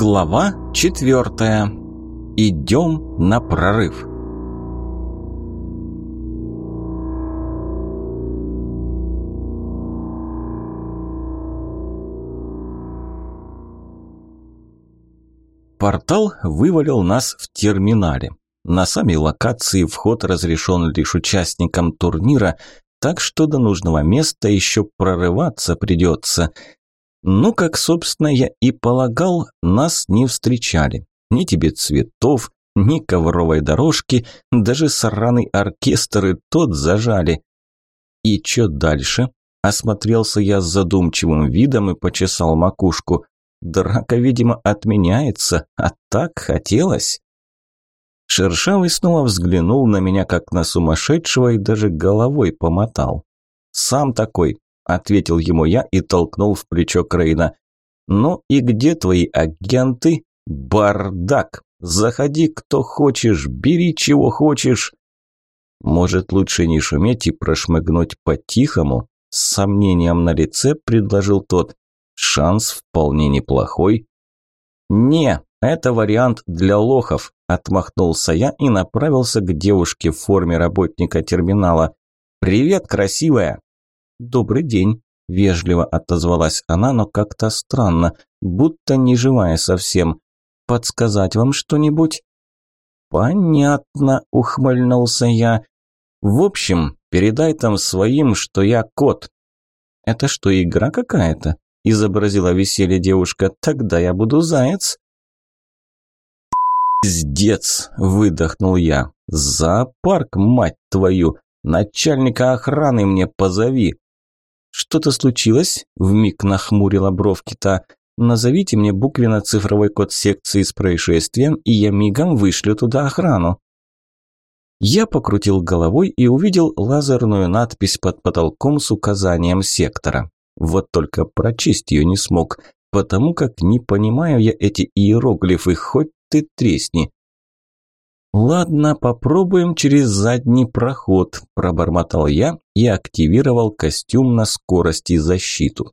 Глава четвертая. Идем на прорыв. Портал вывалил нас в терминале. На сами локации вход разрешен лишь участникам турнира, так что до нужного места еще прорываться придется – ну, как, собственно, я и полагал, нас не встречали. Ни тебе цветов, ни ковровой дорожки, даже сраный оркестр и тот зажали. И чё дальше? Осмотрелся я с задумчивым видом и почесал макушку. Драка, видимо, отменяется, а так хотелось. Шершавый снова взглянул на меня, как на сумасшедшего, и даже головой помотал. Сам такой, ответил ему я и толкнул в плечо Крейна. «Ну и где твои агенты? Бардак! Заходи, кто хочешь, бери, чего хочешь!» «Может, лучше не шуметь и прошмыгнуть по-тихому?» С сомнением на лице предложил тот. «Шанс вполне неплохой». «Не, это вариант для лохов», – отмахнулся я и направился к девушке в форме работника терминала. «Привет, красивая!» «Добрый день», – вежливо отозвалась она, но как-то странно, будто не живая совсем. «Подсказать вам что-нибудь?» «Понятно», – ухмыльнулся я. «В общем, передай там своим, что я кот». «Это что, игра какая-то?» – изобразила веселье девушка. «Тогда я буду заяц». «Пиздец!» – выдохнул я. «Зоопарк, мать твою! Начальника охраны мне позови!» «Что-то случилось?» – вмиг нахмурила бровки та. «Назовите мне буквенно-цифровой код секции с происшествием, и я мигом вышлю туда охрану». Я покрутил головой и увидел лазерную надпись под потолком с указанием сектора. Вот только прочесть ее не смог, потому как не понимаю я эти иероглифы, хоть ты тресни. «Ладно, попробуем через задний проход», – пробормотал я и активировал костюм на скорость и защиту.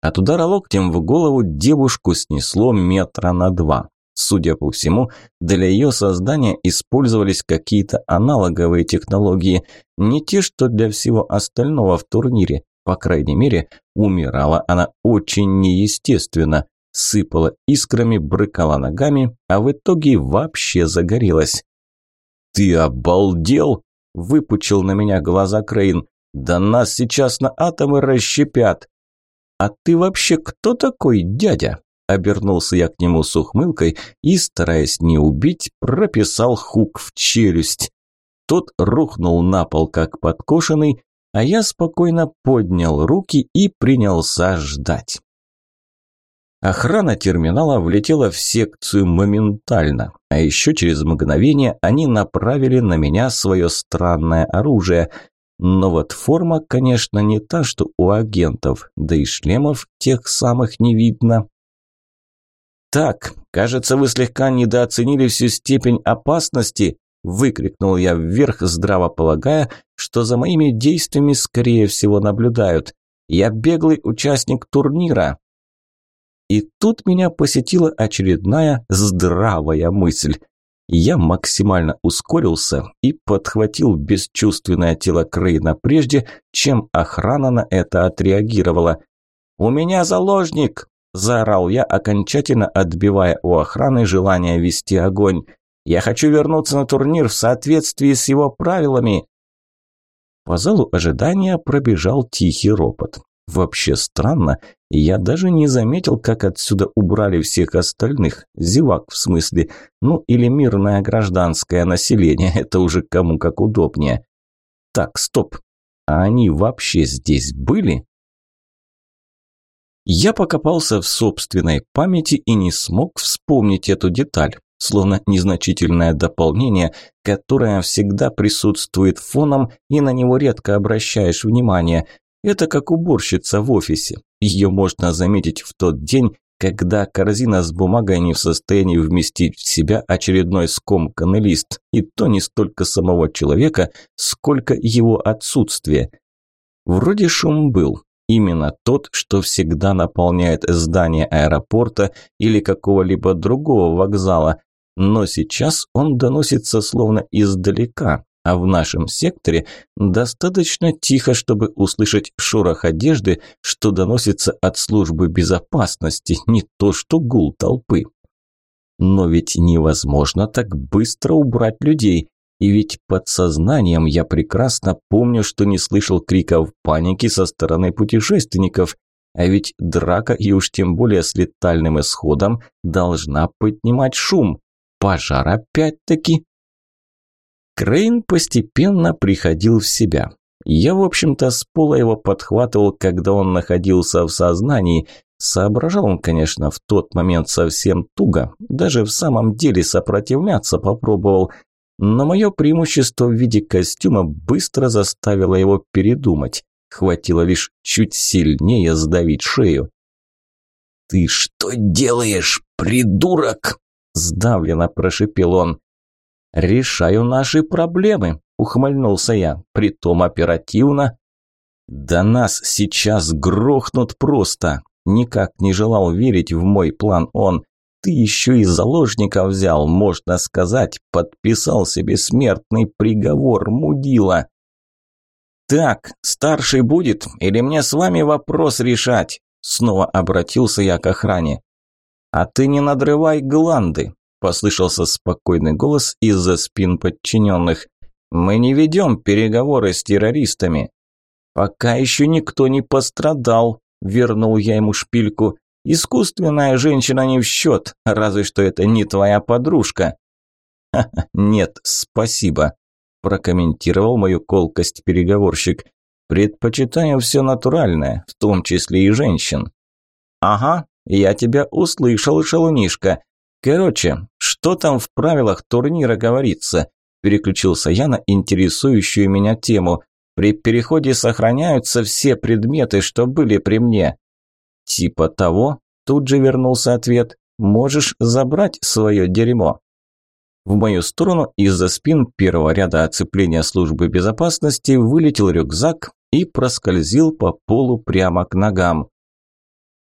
От удара локтем в голову девушку снесло метра на два. Судя по всему, для ее создания использовались какие-то аналоговые технологии, не те, что для всего остального в турнире. По крайней мере, умирала она очень неестественно сыпала искрами, брыкала ногами, а в итоге вообще загорелась. «Ты обалдел?» – выпучил на меня глаза Крейн. «Да нас сейчас на атомы расщепят!» «А ты вообще кто такой, дядя?» Обернулся я к нему с ухмылкой и, стараясь не убить, прописал хук в челюсть. Тот рухнул на пол, как подкошенный, а я спокойно поднял руки и принялся ждать. Охрана терминала влетела в секцию моментально, а еще через мгновение они направили на меня свое странное оружие. Но вот форма, конечно, не та, что у агентов, да и шлемов тех самых не видно. «Так, кажется, вы слегка недооценили всю степень опасности», – выкрикнул я вверх, здраво полагая, что за моими действиями, скорее всего, наблюдают. «Я беглый участник турнира, и тут меня посетила очередная здравая мысль. Я максимально ускорился и подхватил бесчувственное тело Крейна прежде, чем охрана на это отреагировала. «У меня заложник!» – заорал я, окончательно отбивая у охраны желание вести огонь. «Я хочу вернуться на турнир в соответствии с его правилами!» По залу ожидания пробежал тихий ропот. Вообще странно, я даже не заметил, как отсюда убрали всех остальных, зевак в смысле, ну или мирное гражданское население, это уже кому как удобнее. Так, стоп, а они вообще здесь были? Я покопался в собственной памяти и не смог вспомнить эту деталь, словно незначительное дополнение, которое всегда присутствует фоном и на него редко обращаешь внимание – это как уборщица в офисе. Ее можно заметить в тот день, когда корзина с бумагой не в состоянии вместить в себя очередной скомканный лист, и то не столько самого человека, сколько его отсутствие. Вроде шум был, Именно тот, что всегда наполняет здание аэропорта или какого-либо другого вокзала. Но сейчас он доносится словно издалека, а в нашем секторе достаточно тихо, чтобы услышать шорох одежды, что доносится от службы безопасности, не то что гул толпы. Но ведь невозможно так быстро убрать людей. И ведь подсознанием я прекрасно помню, что не слышал криков паники со стороны путешественников. А ведь драка, и уж тем более с летальным исходом, должна поднимать шум. Пожар опять-таки. Крейн постепенно приходил в себя. Я, в общем-то, с пола его подхватывал, когда он находился в сознании. Соображал он, конечно, в тот момент совсем туго. Даже в самом деле сопротивляться попробовал. Но мое преимущество в виде костюма быстро заставило его передумать. Хватило лишь чуть сильнее сдавить шею. «Ты что делаешь, придурок?» – сдавленно прошипел он. «Решаю наши проблемы», – ухмыльнулся я, – «притом оперативно». «Да нас сейчас грохнут просто!» Никак не желал верить в мой план он. «Ты еще и заложника взял, можно сказать, подписал себе смертный приговор, мудила». «Так, старший будет, или мне с вами вопрос решать?» Снова обратился я к охране. «А ты не надрывай гланды», послышался спокойный голос из-за спин подчиненных. «Мы не ведем переговоры с террористами». «Пока еще никто не пострадал», – вернул я ему шпильку. «Искусственная женщина не в счет, разве что это не твоя подружка». «Ха -ха, «Нет, спасибо», – прокомментировал мою колкость переговорщик. «Предпочитаю все натуральное, в том числе и женщин». «Ага, я тебя услышал, шалунишка. Короче, что там в правилах турнира говорится? Переключился я на интересующую меня тему. При переходе сохраняются все предметы, что были при мне. Типа того, тут же вернулся ответ. Можешь забрать свое дерьмо. В мою сторону из-за спин первого ряда оцепления службы безопасности вылетел рюкзак и проскользил по полу прямо к ногам.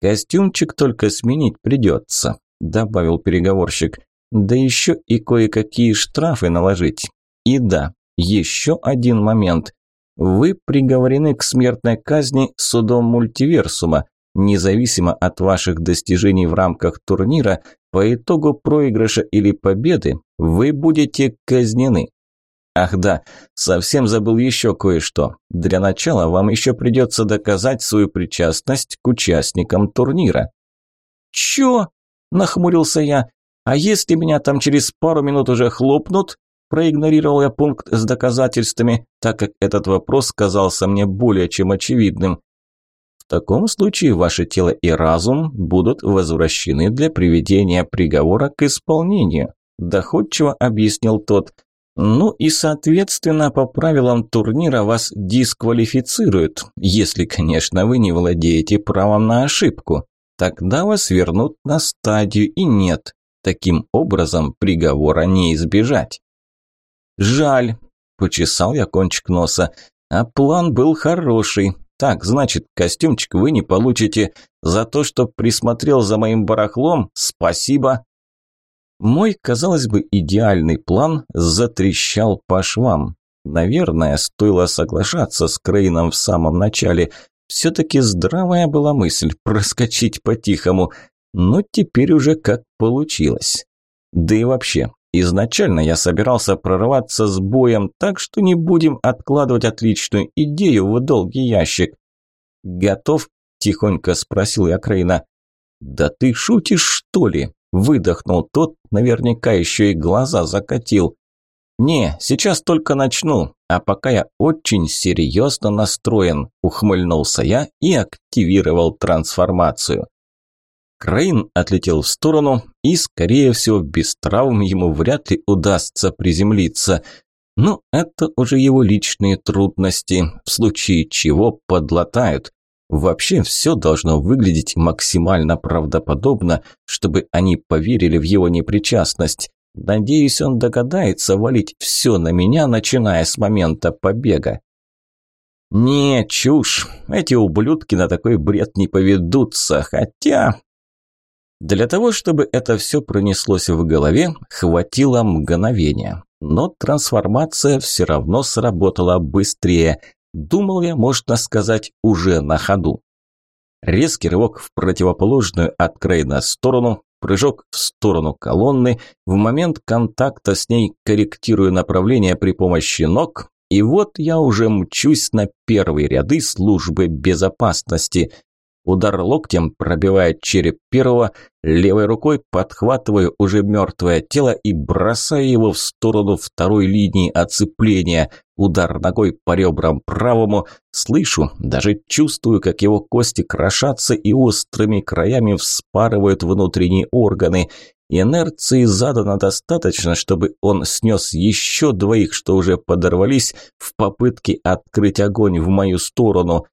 Костюмчик только сменить придется добавил переговорщик. Да еще и кое-какие штрафы наложить. И да, еще один момент. Вы приговорены к смертной казни судом мультиверсума. Независимо от ваших достижений в рамках турнира, по итогу проигрыша или победы вы будете казнены. Ах да, совсем забыл еще кое-что. Для начала вам еще придется доказать свою причастность к участникам турнира. Чё? Нахмурился я. А если меня там через пару минут уже хлопнут? Проигнорировал я пункт с доказательствами, так как этот вопрос казался мне более чем очевидным. В таком случае ваше тело и разум будут возвращены для приведения приговора к исполнению, доходчиво объяснил тот. Ну и, соответственно, по правилам турнира вас дисквалифицируют, если, конечно, вы не владеете правом на ошибку. Тогда вас вернут на стадию и нет. Таким образом приговора не избежать. Жаль, почесал я кончик носа. А план был хороший. Так, значит, костюмчик вы не получите. За то, что присмотрел за моим барахлом, спасибо. Мой, казалось бы, идеальный план затрещал по швам. Наверное, стоило соглашаться с Крейном в самом начале. Все-таки здравая была мысль проскочить по-тихому, но теперь уже как получилось. Да и вообще, изначально я собирался прорваться с боем, так что не будем откладывать отличную идею в долгий ящик. «Готов?» – тихонько спросил я Крейна. «Да ты шутишь, что ли?» – выдохнул тот, наверняка еще и глаза закатил. «Не, сейчас только начну, а пока я очень серьезно настроен», – ухмыльнулся я и активировал трансформацию. Крейн отлетел в сторону, и, скорее всего, без травм ему вряд ли удастся приземлиться. Но это уже его личные трудности, в случае чего подлатают. Вообще все должно выглядеть максимально правдоподобно, чтобы они поверили в его непричастность. Надеюсь, он догадается валить все на меня, начиная с момента побега. Не, чушь. Эти ублюдки на такой бред не поведутся, хотя... Для того, чтобы это все пронеслось в голове, хватило мгновения. Но трансформация все равно сработала быстрее. Думал я, можно сказать, уже на ходу. Резкий рывок в противоположную от Крейна сторону, прыжок в сторону колонны, в момент контакта с ней корректирую направление при помощи ног, и вот я уже мчусь на первые ряды службы безопасности. Удар локтем пробивает череп первого, левой рукой подхватываю уже мертвое тело и бросаю его в сторону второй линии оцепления. Удар ногой по ребрам правому. Слышу, даже чувствую, как его кости крошатся и острыми краями вспарывают внутренние органы. Инерции задано достаточно, чтобы он снес еще двоих, что уже подорвались в попытке открыть огонь в мою сторону.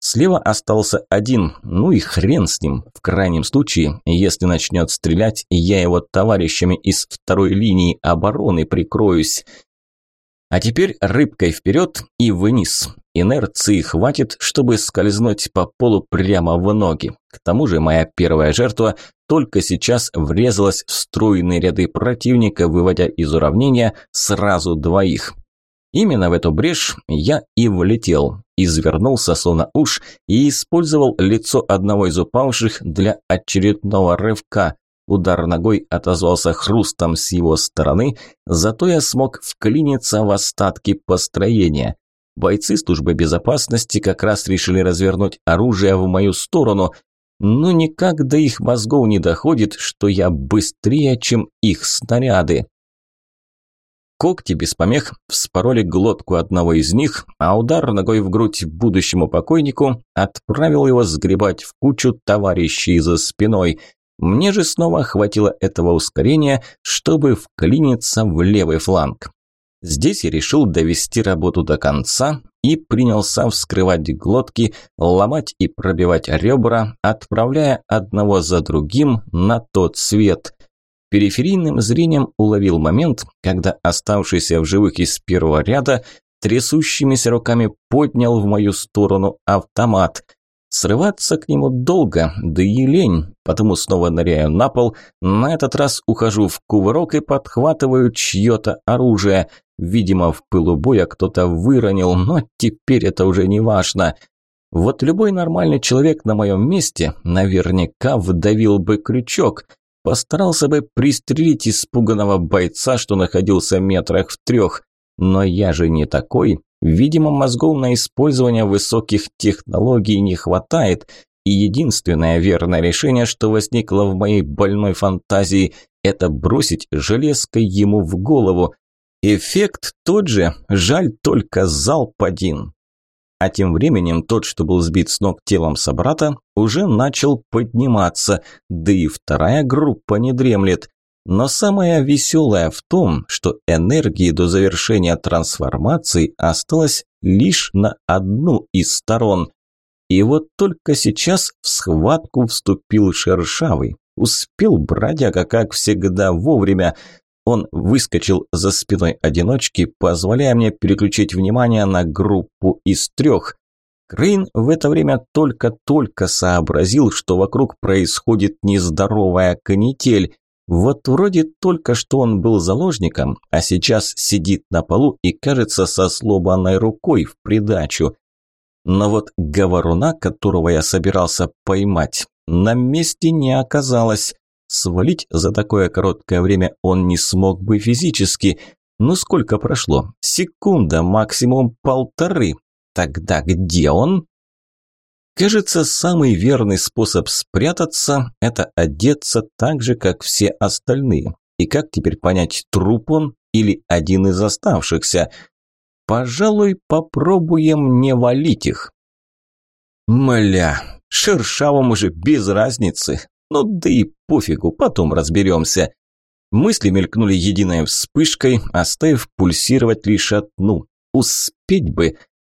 Слева остался один, ну и хрен с ним. В крайнем случае, если начнет стрелять, я его товарищами из второй линии обороны прикроюсь. А теперь рыбкой вперед и вниз. Инерции хватит, чтобы скользнуть по полу прямо в ноги. К тому же моя первая жертва только сейчас врезалась в стройные ряды противника, выводя из уравнения сразу двоих. Именно в эту брешь я и влетел, извернулся словно уж и использовал лицо одного из упавших для очередного рывка. Удар ногой отозвался хрустом с его стороны, зато я смог вклиниться в остатки построения. Бойцы службы безопасности как раз решили развернуть оружие в мою сторону, но никак до их мозгов не доходит, что я быстрее, чем их снаряды. Когти без помех вспороли глотку одного из них, а удар ногой в грудь будущему покойнику отправил его сгребать в кучу товарищей за спиной. Мне же снова хватило этого ускорения, чтобы вклиниться в левый фланг. Здесь я решил довести работу до конца и принялся вскрывать глотки, ломать и пробивать ребра, отправляя одного за другим на тот свет – Периферийным зрением уловил момент, когда оставшийся в живых из первого ряда трясущимися руками поднял в мою сторону автомат. Срываться к нему долго, да и лень, потому снова ныряю на пол, на этот раз ухожу в кувырок и подхватываю чье-то оружие. Видимо, в пылу боя кто-то выронил, но теперь это уже не важно. Вот любой нормальный человек на моем месте наверняка вдавил бы крючок – Постарался бы пристрелить испуганного бойца, что находился метрах в трех. Но я же не такой. Видимо, мозгов на использование высоких технологий не хватает. И единственное верное решение, что возникло в моей больной фантазии, это бросить железкой ему в голову. Эффект тот же, жаль только залп один. А тем временем тот, что был сбит с ног телом собрата, уже начал подниматься, да и вторая группа не дремлет. Но самое веселое в том, что энергии до завершения трансформации осталось лишь на одну из сторон. И вот только сейчас в схватку вступил Шершавый. Успел бродяга, как всегда, вовремя, он выскочил за спиной одиночки, позволяя мне переключить внимание на группу из трех. Крейн в это время только-только сообразил, что вокруг происходит нездоровая канитель. Вот вроде только что он был заложником, а сейчас сидит на полу и кажется со сломанной рукой в придачу. Но вот говоруна, которого я собирался поймать, на месте не оказалось. Свалить за такое короткое время он не смог бы физически. Ну сколько прошло? Секунда, максимум полторы. Тогда где он? Кажется, самый верный способ спрятаться – это одеться так же, как все остальные. И как теперь понять, труп он или один из оставшихся? Пожалуй, попробуем не валить их. Мля, шершавому же без разницы. Ну да и пофигу, потом разберемся. Мысли мелькнули единой вспышкой, оставив пульсировать лишь одну. Успеть бы.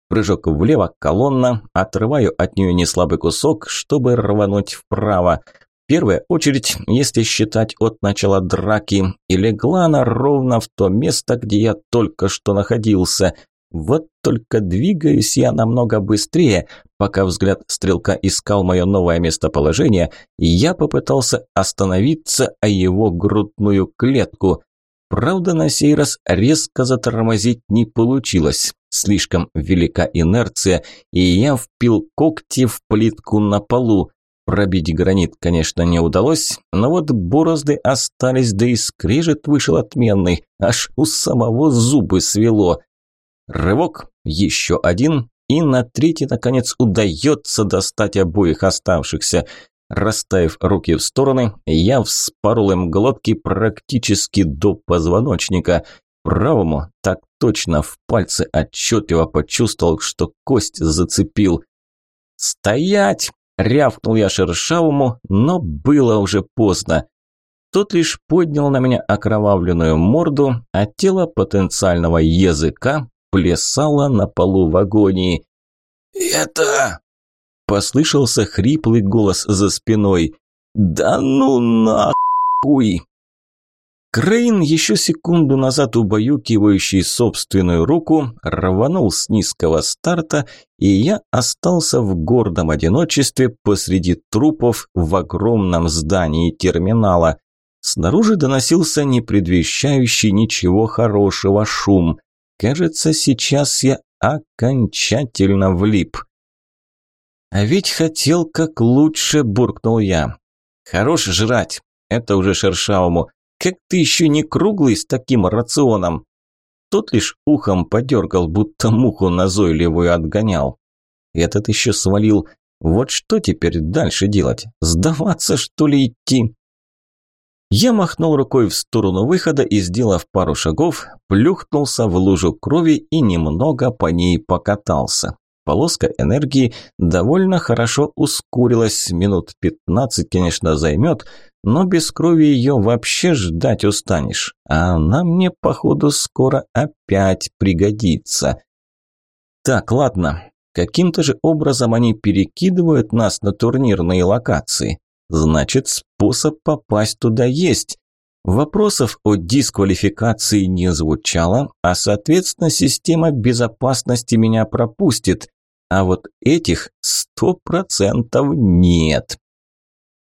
Прыжок влево, колонна, отрываю от нее неслабый кусок, чтобы рвануть вправо. Первая очередь, если считать от начала драки, и легла она ровно в то место, где я только что находился. Вот только двигаюсь я намного быстрее. Пока взгляд стрелка искал мое новое местоположение, я попытался остановиться о его грудную клетку. Правда, на сей раз резко затормозить не получилось. Слишком велика инерция, и я впил когти в плитку на полу. Пробить гранит, конечно, не удалось, но вот борозды остались, да и скрежет вышел отменный, аж у самого зубы свело. Рывок, еще один, и на третий, наконец, удается достать обоих оставшихся. Расставив руки в стороны, я вспорол им глотки практически до позвоночника. Правому так точно в пальцы отчетливо почувствовал, что кость зацепил. «Стоять!» – рявкнул я шершавому, но было уже поздно. Тот лишь поднял на меня окровавленную морду, а тело потенциального языка плясало на полу в агонии. «Это...» – послышался хриплый голос за спиной. «Да ну нахуй!» Крейн, еще секунду назад убаюкивающий собственную руку, рванул с низкого старта, и я остался в гордом одиночестве посреди трупов в огромном здании терминала. Снаружи доносился не предвещающий ничего хорошего шум. Кажется, сейчас я окончательно влип. «А ведь хотел как лучше», – буркнул я. «Хорош жрать». Это уже Шершавому. «Как ты еще не круглый с таким рационом?» Тот лишь ухом подергал, будто муху назойливую отгонял. Этот еще свалил. Вот что теперь дальше делать? Сдаваться, что ли, идти? Я махнул рукой в сторону выхода и, сделав пару шагов, плюхнулся в лужу крови и немного по ней покатался. Полоска энергии довольно хорошо ускорилась, минут 15, конечно, займет, но без крови ее вообще ждать устанешь, а она мне, походу, скоро опять пригодится. Так, ладно, каким-то же образом они перекидывают нас на турнирные локации. Значит, способ попасть туда есть. Вопросов о дисквалификации не звучало, а, соответственно, система безопасности меня пропустит. А вот этих сто процентов нет.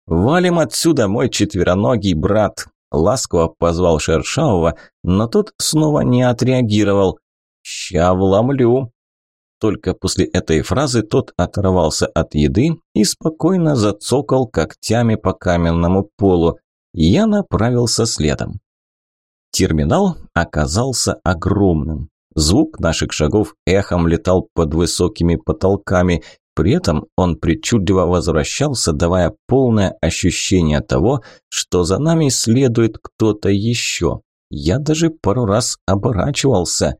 «Валим отсюда, мой четвероногий брат!» Ласково позвал Шершавого, но тот снова не отреагировал. «Ща вломлю!» Только после этой фразы тот оторвался от еды и спокойно зацокал когтями по каменному полу. Я направился следом. Терминал оказался огромным. Звук наших шагов эхом летал под высокими потолками. При этом он причудливо возвращался, давая полное ощущение того, что за нами следует кто-то еще. Я даже пару раз оборачивался.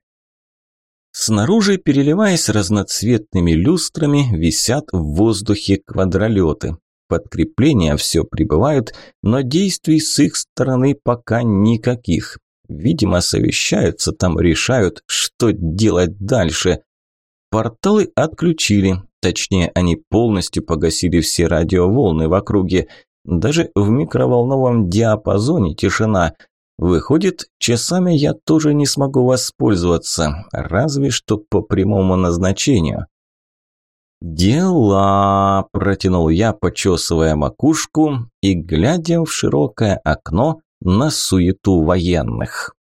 Снаружи, переливаясь разноцветными люстрами, висят в воздухе квадролеты. Подкрепления все прибывают, но действий с их стороны пока никаких. Видимо, совещаются там, решают, что делать дальше. Порталы отключили, точнее, они полностью погасили все радиоволны в округе. Даже в микроволновом диапазоне тишина – Выходит, часами я тоже не смогу воспользоваться, разве что по прямому назначению. «Дела!» – протянул я, почесывая макушку и глядя в широкое окно на суету военных.